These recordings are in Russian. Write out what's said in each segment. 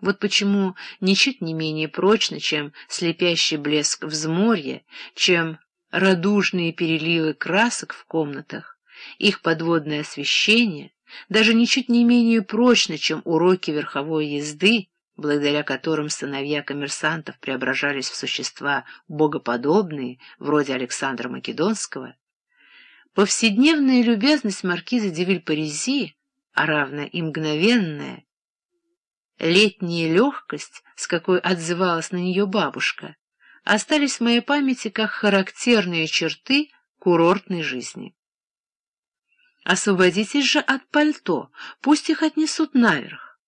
Вот почему ничуть не менее прочно, чем слепящий блеск взморья, чем радужные переливы красок в комнатах, их подводное освещение, даже ничуть не менее прочно, чем уроки верховой езды, благодаря которым сыновья коммерсантов преображались в существа богоподобные, вроде Александра Македонского, повседневная любезность маркиза де Вильпарези, а равно и мгновенная, летняя легкость, с какой отзывалась на нее бабушка, остались в моей памяти как характерные черты курортной жизни. Освободитесь же от пальто, пусть их отнесут наверх.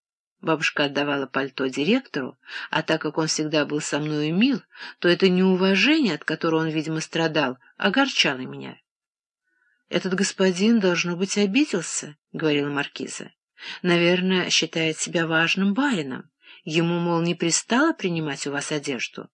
Бабушка отдавала пальто директору, а так как он всегда был со мною мил, то это неуважение, от которого он, видимо, страдал, огорчало меня. «Этот господин, должно быть, обиделся», — говорила маркиза. «Наверное, считает себя важным барином. Ему, мол, не пристало принимать у вас одежду».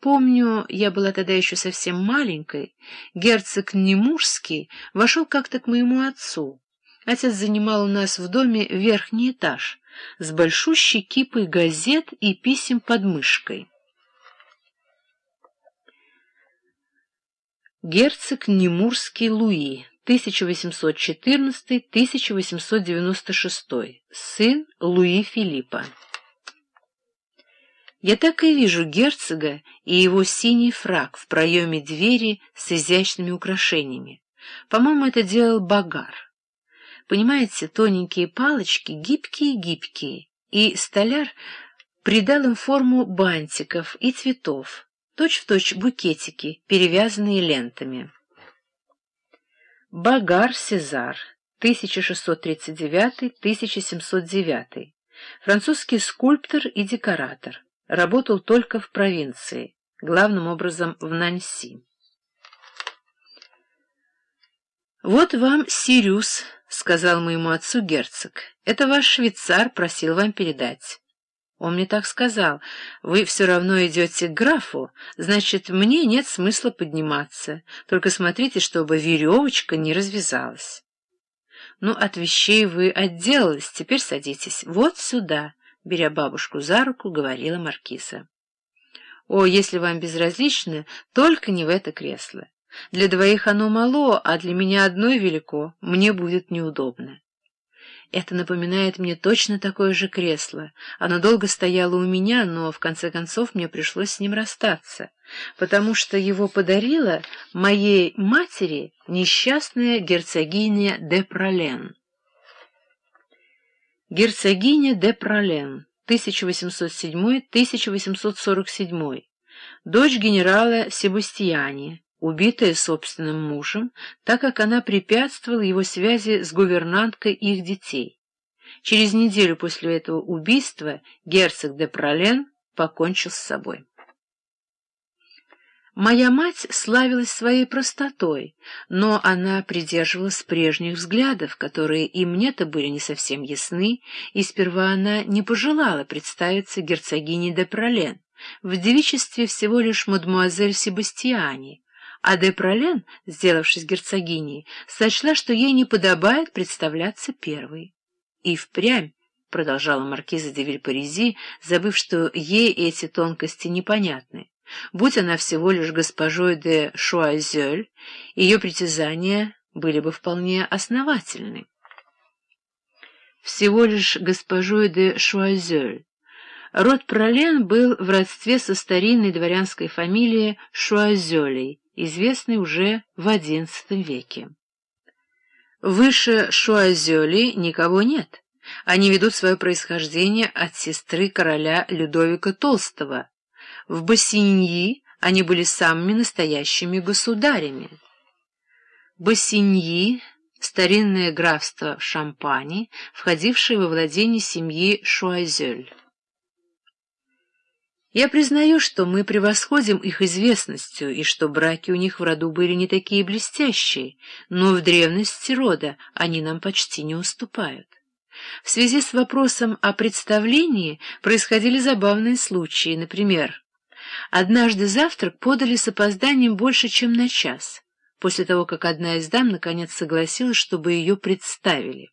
Помню, я была тогда еще совсем маленькой, герцог Немужский вошел как-то к моему отцу. Отец занимал у нас в доме верхний этаж с большущей кипой газет и писем под мышкой. Герцог Немурский Луи, 1814-1896, сын Луи Филиппа. Я так и вижу герцога и его синий фраг в проеме двери с изящными украшениями. По-моему, это делал Багар. Понимаете, тоненькие палочки, гибкие-гибкие, и столяр придал им форму бантиков и цветов, точь-в-точь точь букетики, перевязанные лентами. Багар Сезар, 1639-1709, французский скульптор и декоратор, работал только в провинции, главным образом в Нанси. «Вот вам Сириус», — сказал моему отцу герцог. «Это ваш швейцар просил вам передать». Он мне так сказал. «Вы все равно идете к графу, значит, мне нет смысла подниматься. Только смотрите, чтобы веревочка не развязалась». «Ну, от вещей вы отделались, теперь садитесь. Вот сюда» беря бабушку за руку, говорила маркиза. «О, если вам безразлично, только не в это кресло. Для двоих оно мало, а для меня одной велико, мне будет неудобно». Это напоминает мне точно такое же кресло. Оно долго стояло у меня, но в конце концов мне пришлось с ним расстаться, потому что его подарила моей матери несчастная герцогиня де Пролен. Герцогиня де Пролен, 1807-1847, дочь генерала Себастьяни, убитая собственным мужем, так как она препятствовала его связи с гувернанткой их детей. Через неделю после этого убийства герцог де Пролен покончил с собой. Моя мать славилась своей простотой, но она придерживалась прежних взглядов, которые и мне-то были не совсем ясны, и сперва она не пожелала представиться герцогиней де Пролен, в девичестве всего лишь мадмуазель Себастьяне, а де Пролен, сделавшись герцогиней, сочла, что ей не подобает представляться первой. И впрямь, — продолжала маркиза де Вильпарези, забыв, что ей эти тонкости непонятны, Будь она всего лишь госпожой де Шуазель, ее притязания были бы вполне основательны. Всего лишь госпожой де Шуазель. Род Пролен был в родстве со старинной дворянской фамилией Шуазелей, известной уже в XI веке. Выше Шуазели никого нет. Они ведут свое происхождение от сестры короля Людовика Толстого, в Бассиньи они были самыми настоящими государями. Бассиньи — старинное графство в Шампани, входившее во владение семьи Шуазель. Я признаю, что мы превосходим их известностью, и что браки у них в роду были не такие блестящие, но в древности рода они нам почти не уступают. В связи с вопросом о представлении происходили забавные случаи, например, Однажды завтрак подали с опозданием больше, чем на час, после того, как одна из дам наконец согласилась, чтобы ее представили.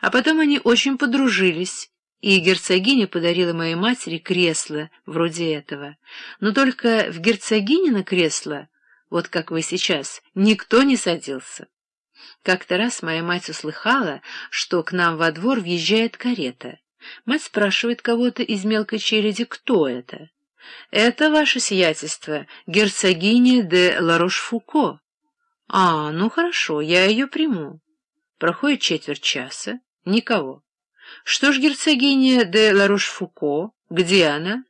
А потом они очень подружились, и герцогиня подарила моей матери кресло вроде этого. Но только в герцогинино кресло, вот как вы сейчас, никто не садился. Как-то раз моя мать услыхала, что к нам во двор въезжает карета. Мать спрашивает кого-то из мелкой череди, кто это. «Это ваше сиятельство, герцогиня де Ларош-Фуко». «А, ну хорошо, я ее приму». Проходит четверть часа, никого. Что ж, герцогиня де Ларош-Фуко, где она?